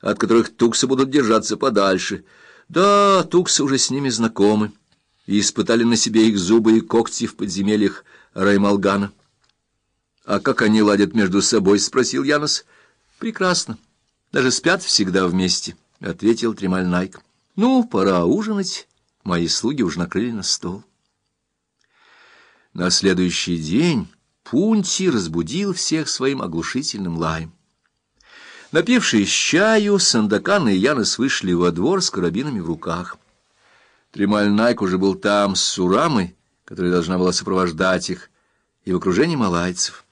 от которых туксы будут держаться подальше. Да, туксы уже с ними знакомы и испытали на себе их зубы и когти в подземельях Раймалгана. — А как они ладят между собой? — спросил Янос. — Прекрасно. Даже спят всегда вместе, — ответил Тремаль Найк. — Ну, пора ужинать. Мои слуги уже накрыли на стол. На следующий день Пунти разбудил всех своим оглушительным лаем. Напившись чаю, Сандакан и Янос вышли во двор с карабинами в руках. Тремаль Найк уже был там с Сурамой, которая должна была сопровождать их, и в окружении малайцев.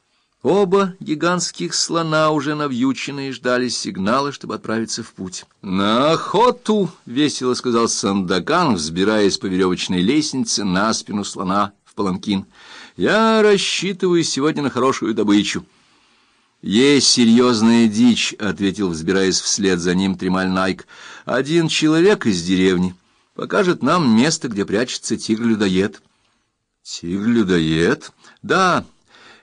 Оба гигантских слона уже навьюченные ждали сигнала, чтобы отправиться в путь. «На охоту!» — весело сказал Сандакан, взбираясь по веревочной лестнице на спину слона в паланкин. «Я рассчитываю сегодня на хорошую добычу». «Есть серьезная дичь», — ответил, взбираясь вслед за ним Тремаль Найк. «Один человек из деревни покажет нам место, где прячется тигр-людоед». «Тигр-людоед?» «Да».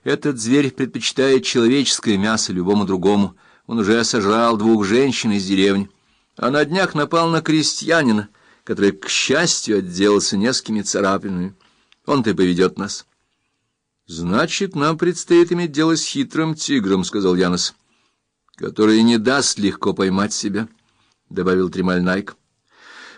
Этот зверь предпочитает человеческое мясо любому другому. Он уже сожрал двух женщин из деревни. А на днях напал на крестьянина, который, к счастью, отделался несколькими царапинами. Он-то и поведет нас. — Значит, нам предстоит иметь дело с хитрым тигром, — сказал Янос, — который не даст легко поймать себя, — добавил Тремаль Найк.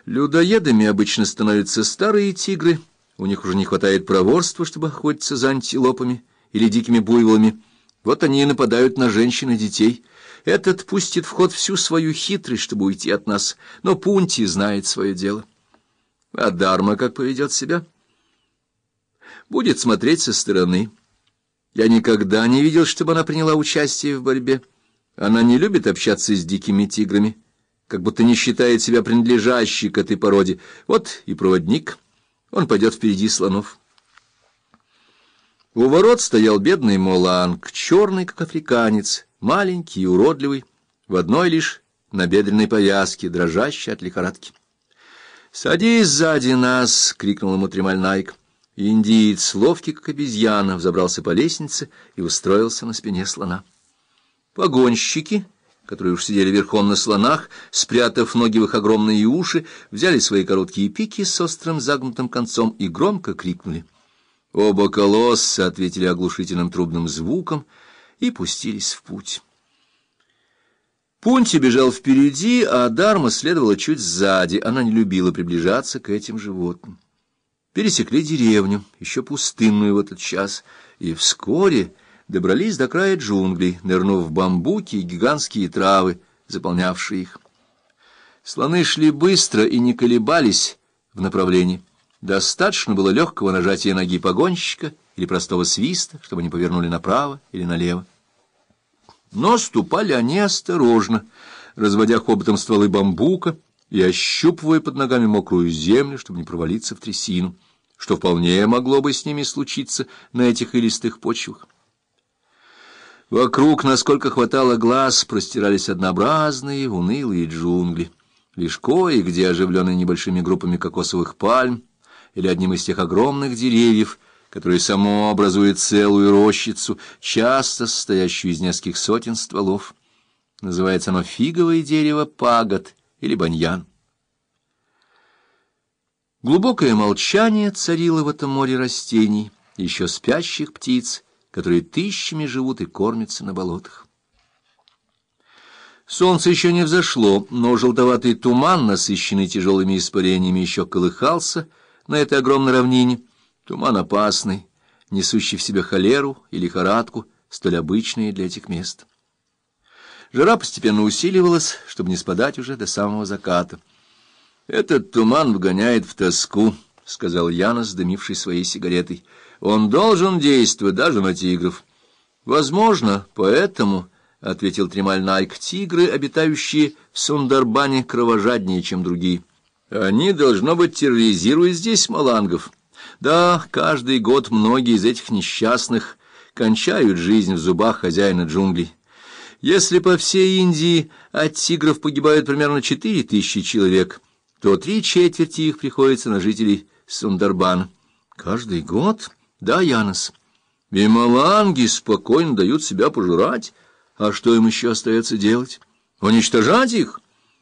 Людоедами обычно становятся старые тигры, у них уже не хватает проворства, чтобы охотиться за антилопами или дикими буйволами. Вот они и нападают на женщин и детей. Этот пустит в ход всю свою хитрость, чтобы уйти от нас, но Пунти знает свое дело. А Дарма как поведет себя? Будет смотреть со стороны. Я никогда не видел, чтобы она приняла участие в борьбе. Она не любит общаться с дикими тиграми, как будто не считает себя принадлежащей к этой породе. Вот и проводник. Он пойдет впереди слонов. У ворот стоял бедный Моланг, черный, как африканец, маленький и уродливый, в одной лишь набедренной повязке, дрожащей от лихорадки. «Садись сзади нас!» — крикнул ему Тремаль Найк. Индиец, ловкий как обезьяна, взобрался по лестнице и устроился на спине слона. Погонщики, которые уж сидели верхом на слонах, спрятав ноги в их огромные уши, взяли свои короткие пики с острым загнутым концом и громко крикнули — Оба колосса ответили оглушительным трубным звуком и пустились в путь. Пунти бежал впереди, а Дарма следовала чуть сзади. Она не любила приближаться к этим животным. Пересекли деревню, еще пустынную в этот час, и вскоре добрались до края джунглей, нырнув в бамбуки и гигантские травы, заполнявшие их. Слоны шли быстро и не колебались в направлении. Достаточно было легкого нажатия ноги погонщика или простого свиста, чтобы они повернули направо или налево. Но ступали они осторожно, разводя хоботом стволы бамбука и ощупывая под ногами мокрую землю, чтобы не провалиться в трясину, что вполне могло бы с ними случиться на этих илистых почвах. Вокруг, насколько хватало глаз, простирались однообразные, унылые джунгли. Лишь кое-где, оживленные небольшими группами кокосовых пальм, или одним из тех огромных деревьев, которые само образует целую рощицу, часто состоящую из нескольких сотен стволов. Называется оно фиговое дерево пагод или баньян. Глубокое молчание царило в этом море растений, еще спящих птиц, которые тысячами живут и кормятся на болотах. Солнце еще не взошло, но желтоватый туман, насыщенный тяжелыми испарениями, еще колыхался, на этой огромной равнине, туман опасный, несущий в себе холеру и лихорадку, столь обычные для этих мест. Жара постепенно усиливалась, чтобы не спадать уже до самого заката. «Этот туман вгоняет в тоску», — сказал Янос, дымивший своей сигаретой. «Он должен действовать даже на тигров». «Возможно, поэтому...» — ответил Тремаль Найк, — тигры, обитающие в Сундарбане, кровожаднее, чем другие. Они, должно быть, терроризируют здесь малангов. Да, каждый год многие из этих несчастных кончают жизнь в зубах хозяина джунглей. Если по всей Индии от тигров погибают примерно четыре тысячи человек, то три четверти их приходится на жителей Сундарбана. Каждый год? Да, Янос. И маланги спокойно дают себя пожирать. А что им еще остается делать? Уничтожать их?